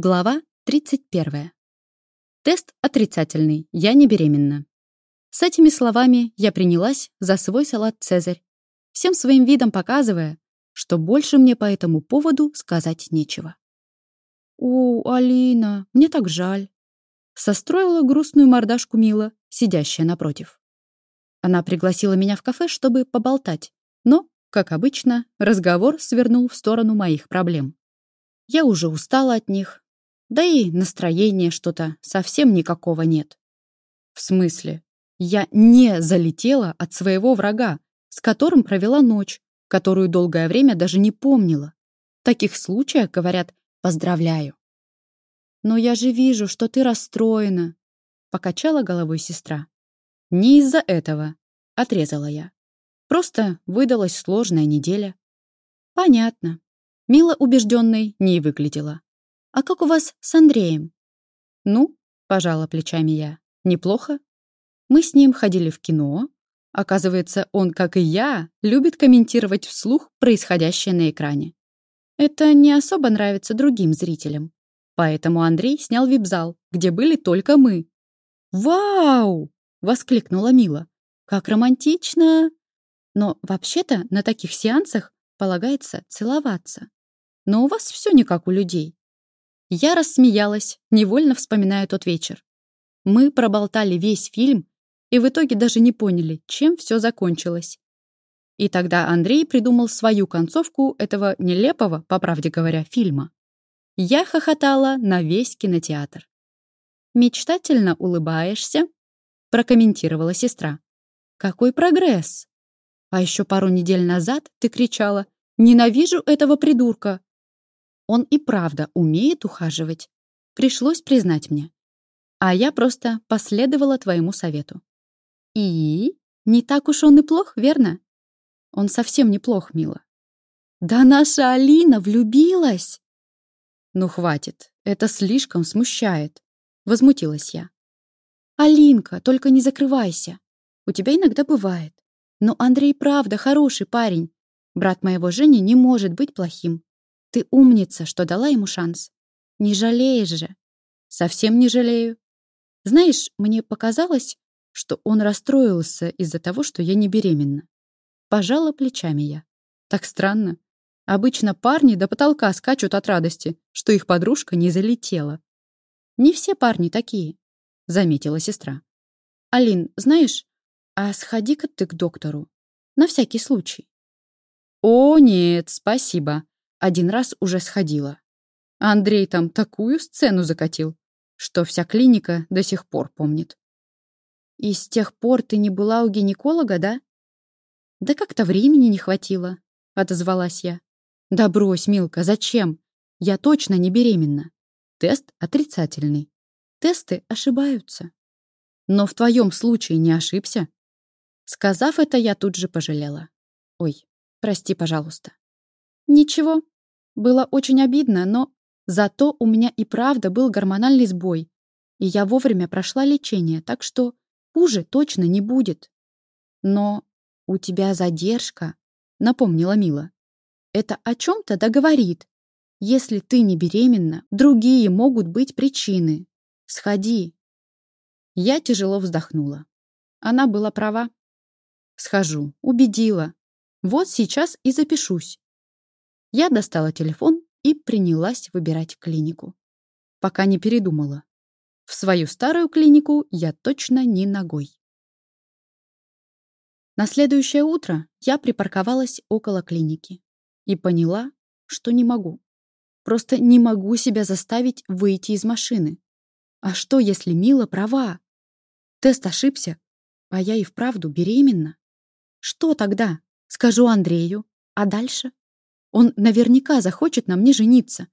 Глава 31. Тест отрицательный, я не беременна. С этими словами я принялась за свой салат «Цезарь», всем своим видом показывая, что больше мне по этому поводу сказать нечего. «О, Алина, мне так жаль», — состроила грустную мордашку Мила, сидящая напротив. Она пригласила меня в кафе, чтобы поболтать, но, как обычно, разговор свернул в сторону моих проблем. Я уже устала от них, да и настроения что-то совсем никакого нет. В смысле? Я не залетела от своего врага, с которым провела ночь, которую долгое время даже не помнила. В таких случаях говорят «поздравляю». «Но я же вижу, что ты расстроена», — покачала головой сестра. «Не из-за этого», — отрезала я. «Просто выдалась сложная неделя». «Понятно». Мила убежденной не выглядела. «А как у вас с Андреем?» «Ну», — пожала плечами я, — «неплохо. Мы с ним ходили в кино. Оказывается, он, как и я, любит комментировать вслух происходящее на экране. Это не особо нравится другим зрителям. Поэтому Андрей снял вип-зал, где были только мы. «Вау!» — воскликнула Мила. «Как романтично!» Но вообще-то на таких сеансах полагается целоваться. Но у вас все не как у людей. Я рассмеялась, невольно вспоминая тот вечер. Мы проболтали весь фильм и в итоге даже не поняли, чем все закончилось. И тогда Андрей придумал свою концовку этого нелепого, по правде говоря, фильма. Я хохотала на весь кинотеатр. «Мечтательно улыбаешься?» — прокомментировала сестра. «Какой прогресс!» А еще пару недель назад ты кричала «Ненавижу этого придурка!» Он и правда умеет ухаживать. Пришлось признать мне. А я просто последовала твоему совету. И не так уж он и плох, верно? Он совсем неплох, мила. Да наша Алина влюбилась! Ну хватит, это слишком смущает. Возмутилась я. Алинка, только не закрывайся. У тебя иногда бывает. Но Андрей правда хороший парень. Брат моего Жени не может быть плохим. Ты умница, что дала ему шанс. Не жалеешь же. Совсем не жалею. Знаешь, мне показалось, что он расстроился из-за того, что я не беременна. Пожала плечами я. Так странно. Обычно парни до потолка скачут от радости, что их подружка не залетела. Не все парни такие, заметила сестра. Алин, знаешь, а сходи-ка ты к доктору. На всякий случай. О, нет, спасибо. Один раз уже сходила. Андрей там такую сцену закатил, что вся клиника до сих пор помнит. И с тех пор ты не была у гинеколога, да? Да как-то времени не хватило, отозвалась я. Да брось, Милка, зачем? Я точно не беременна. Тест отрицательный. Тесты ошибаются. Но в твоем случае не ошибся. Сказав это, я тут же пожалела. Ой, прости, пожалуйста. Ничего. Было очень обидно, но зато у меня и правда был гормональный сбой, и я вовремя прошла лечение, так что хуже точно не будет. Но у тебя задержка, напомнила Мила. Это о чем-то договорит. Если ты не беременна, другие могут быть причины. Сходи. Я тяжело вздохнула. Она была права. Схожу, убедила. Вот сейчас и запишусь. Я достала телефон и принялась выбирать клинику. Пока не передумала. В свою старую клинику я точно не ногой. На следующее утро я припарковалась около клиники и поняла, что не могу. Просто не могу себя заставить выйти из машины. А что, если Мила права? Тест ошибся, а я и вправду беременна. Что тогда? Скажу Андрею. А дальше? Он наверняка захочет на мне жениться.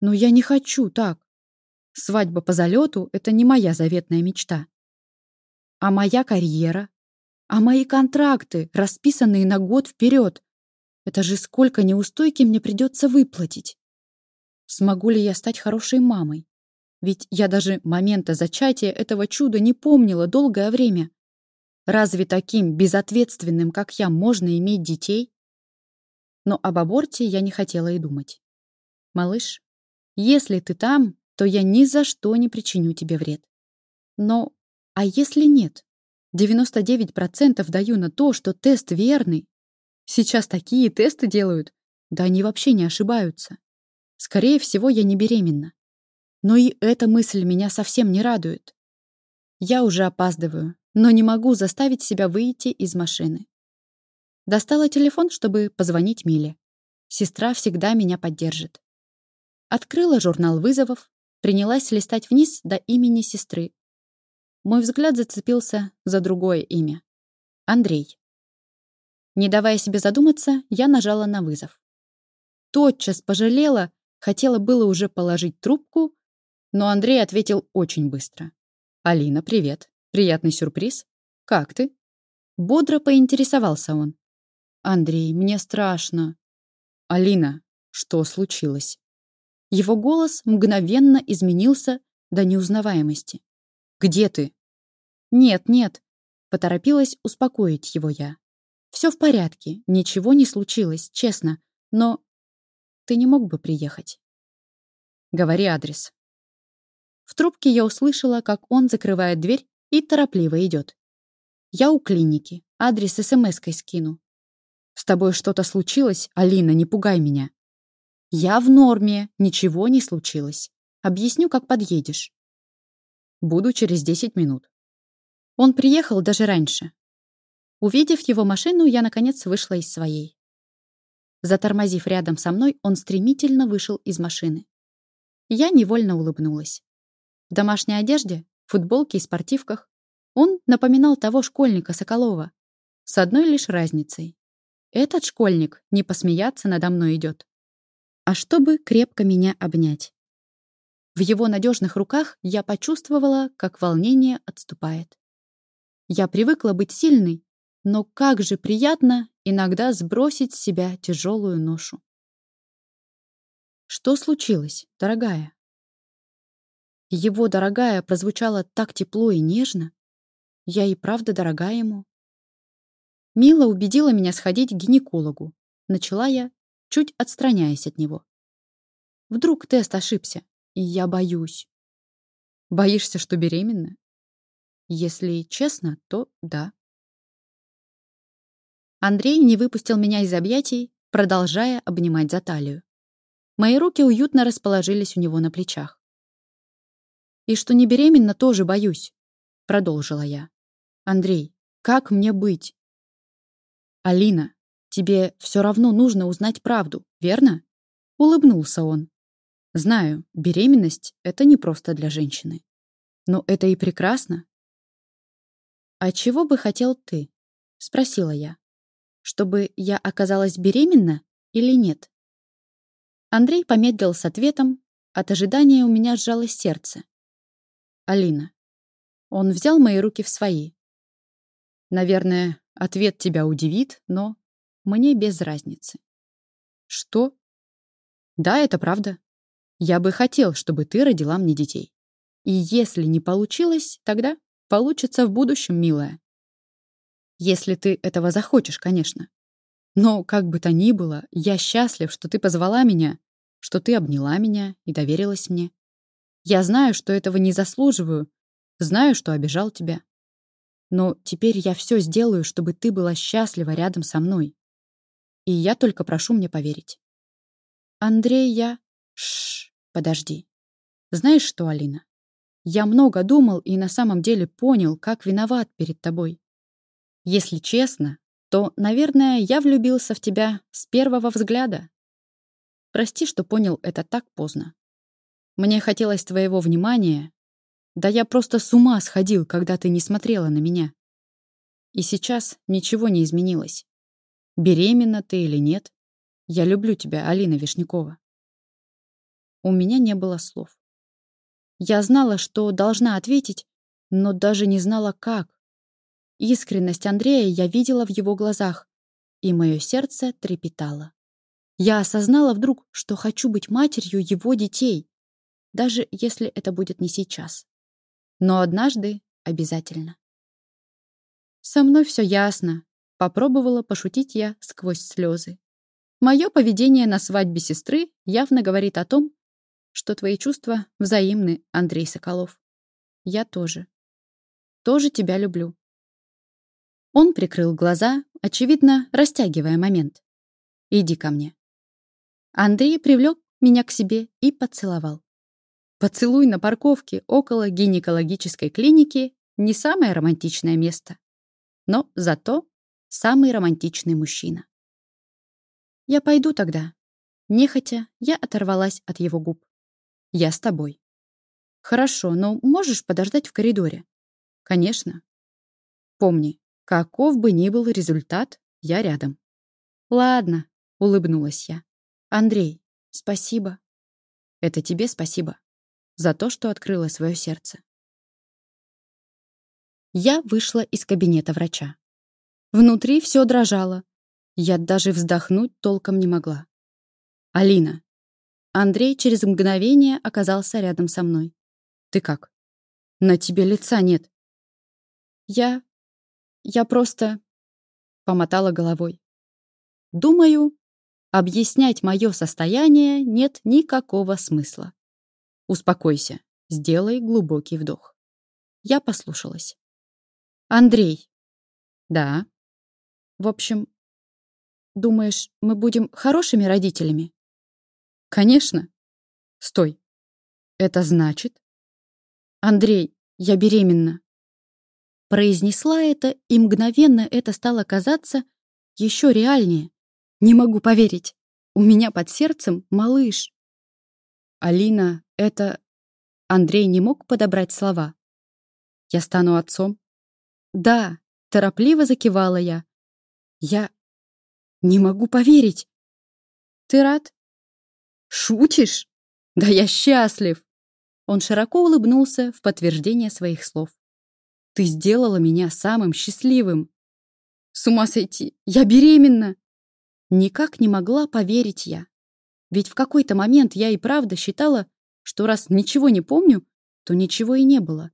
Но я не хочу так. Свадьба по залету — это не моя заветная мечта. А моя карьера? А мои контракты, расписанные на год вперед? Это же сколько неустойки мне придется выплатить. Смогу ли я стать хорошей мамой? Ведь я даже момента зачатия этого чуда не помнила долгое время. Разве таким безответственным, как я, можно иметь детей? Но об аборте я не хотела и думать. «Малыш, если ты там, что я ни за что не причиню тебе вред. Но, а если нет? 99% даю на то, что тест верный. Сейчас такие тесты делают, да они вообще не ошибаются. Скорее всего, я не беременна. Но и эта мысль меня совсем не радует. Я уже опаздываю, но не могу заставить себя выйти из машины. Достала телефон, чтобы позвонить Миле. Сестра всегда меня поддержит. Открыла журнал вызовов, принялась листать вниз до имени сестры. Мой взгляд зацепился за другое имя. Андрей. Не давая себе задуматься, я нажала на вызов. Тотчас пожалела, хотела было уже положить трубку, но Андрей ответил очень быстро. «Алина, привет. Приятный сюрприз. Как ты?» Бодро поинтересовался он. «Андрей, мне страшно». «Алина, что случилось?» Его голос мгновенно изменился до неузнаваемости. «Где ты?» «Нет, нет», — поторопилась успокоить его я. «Все в порядке, ничего не случилось, честно, но ты не мог бы приехать?» «Говори адрес». В трубке я услышала, как он закрывает дверь и торопливо идет. «Я у клиники, адрес смс-кой скину. «С тобой что-то случилось? Алина, не пугай меня». «Я в норме, ничего не случилось. Объясню, как подъедешь». «Буду через 10 минут». Он приехал даже раньше. Увидев его машину, я, наконец, вышла из своей. Затормозив рядом со мной, он стремительно вышел из машины. Я невольно улыбнулась. В домашней одежде, футболке и спортивках он напоминал того школьника Соколова, с одной лишь разницей. Этот школьник не посмеяться надо мной идет, а чтобы крепко меня обнять. В его надежных руках я почувствовала, как волнение отступает. Я привыкла быть сильной, но как же приятно иногда сбросить с себя тяжелую ношу. Что случилось, дорогая? Его «дорогая» прозвучало так тепло и нежно. Я и правда дорога ему. Мила убедила меня сходить к гинекологу. Начала я, чуть отстраняясь от него. Вдруг тест ошибся, и я боюсь. Боишься, что беременна? Если честно, то да. Андрей не выпустил меня из объятий, продолжая обнимать за талию. Мои руки уютно расположились у него на плечах. «И что не беременна, тоже боюсь», — продолжила я. «Андрей, как мне быть? «Алина, тебе все равно нужно узнать правду, верно?» Улыбнулся он. «Знаю, беременность — это не просто для женщины. Но это и прекрасно». «А чего бы хотел ты?» — спросила я. «Чтобы я оказалась беременна или нет?» Андрей помедлил с ответом. От ожидания у меня сжалось сердце. «Алина». Он взял мои руки в свои. «Наверное, Ответ тебя удивит, но мне без разницы. Что? Да, это правда. Я бы хотел, чтобы ты родила мне детей. И если не получилось, тогда получится в будущем, милая. Если ты этого захочешь, конечно. Но, как бы то ни было, я счастлив, что ты позвала меня, что ты обняла меня и доверилась мне. Я знаю, что этого не заслуживаю, знаю, что обижал тебя. Но теперь я все сделаю, чтобы ты была счастлива рядом со мной. И я только прошу мне поверить. Андрей, я... Шш, подожди. Знаешь что, Алина? Я много думал и на самом деле понял, как виноват перед тобой. Если честно, то, наверное, я влюбился в тебя с первого взгляда. Прости, что понял это так поздно. Мне хотелось твоего внимания, да я просто с ума сходил, когда ты не смотрела на меня. И сейчас ничего не изменилось. Беременна ты или нет, я люблю тебя, Алина Вишнякова. У меня не было слов. Я знала, что должна ответить, но даже не знала, как. Искренность Андрея я видела в его глазах, и мое сердце трепетало. Я осознала вдруг, что хочу быть матерью его детей, даже если это будет не сейчас. Но однажды обязательно. Со мной все ясно. Попробовала пошутить я сквозь слезы. Мое поведение на свадьбе сестры явно говорит о том, что твои чувства взаимны, Андрей Соколов. Я тоже. Тоже тебя люблю. Он прикрыл глаза, очевидно, растягивая момент. Иди ко мне. Андрей привлек меня к себе и поцеловал. Поцелуй на парковке около гинекологической клиники не самое романтичное место, но зато самый романтичный мужчина. Я пойду тогда. Нехотя, я оторвалась от его губ. Я с тобой. Хорошо, но можешь подождать в коридоре? Конечно. Помни, каков бы ни был результат, я рядом. Ладно, улыбнулась я. Андрей, спасибо. Это тебе спасибо за то, что открыла свое сердце. Я вышла из кабинета врача. Внутри все дрожало. Я даже вздохнуть толком не могла. «Алина!» Андрей через мгновение оказался рядом со мной. «Ты как? На тебе лица нет». «Я... я просто...» Помотала головой. «Думаю, объяснять мое состояние нет никакого смысла. Успокойся, сделай глубокий вдох. Я послушалась. Андрей. Да. В общем, думаешь, мы будем хорошими родителями? Конечно. Стой. Это значит? Андрей, я беременна. Произнесла это, и мгновенно это стало казаться еще реальнее. Не могу поверить. У меня под сердцем малыш. Алина, это... Андрей не мог подобрать слова. Я стану отцом? Да, торопливо закивала я. Я не могу поверить. Ты рад? Шутишь? Да я счастлив. Он широко улыбнулся в подтверждение своих слов. Ты сделала меня самым счастливым. С ума сойти, я беременна. Никак не могла поверить я. Ведь в какой-то момент я и правда считала, что раз ничего не помню, то ничего и не было.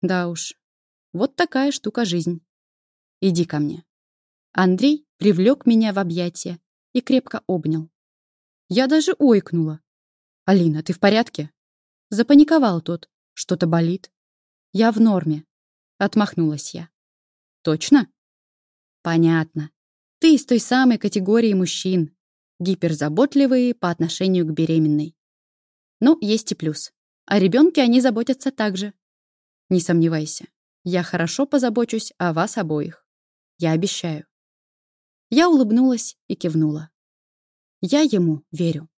Да уж, вот такая штука жизнь. Иди ко мне. Андрей привлек меня в объятия и крепко обнял. Я даже ойкнула. «Алина, ты в порядке?» Запаниковал тот. Что-то болит. «Я в норме», — отмахнулась я. «Точно?» «Понятно. Ты из той самой категории мужчин, гиперзаботливые по отношению к беременной. Ну, есть и плюс. О ребенке они заботятся также. Не сомневайся, я хорошо позабочусь о вас обоих. Я обещаю. Я улыбнулась и кивнула. Я ему верю.